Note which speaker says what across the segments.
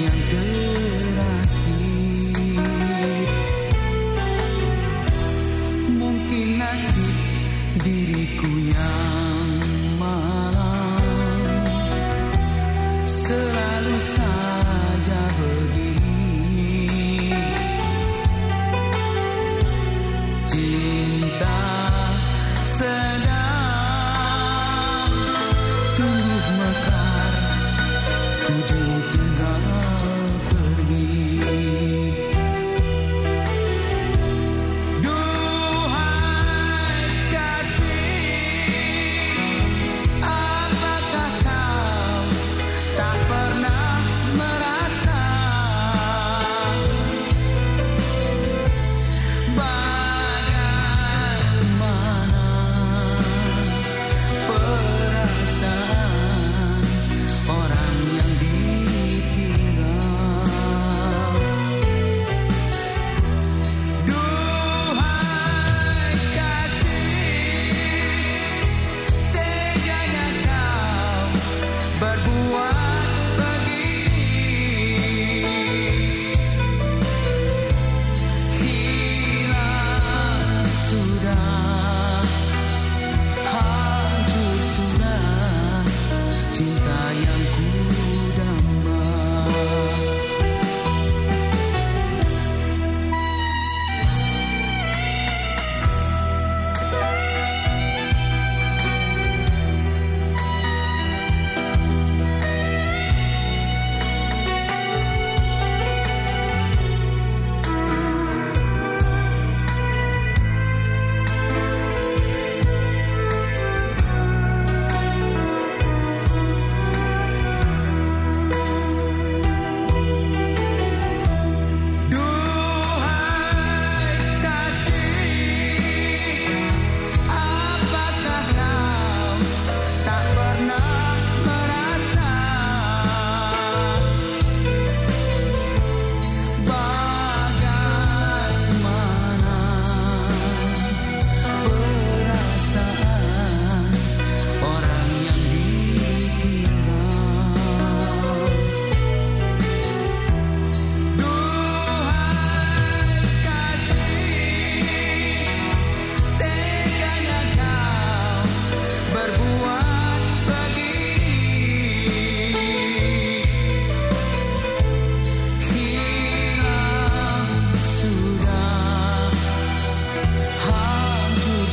Speaker 1: Untuk yang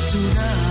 Speaker 1: tsunami.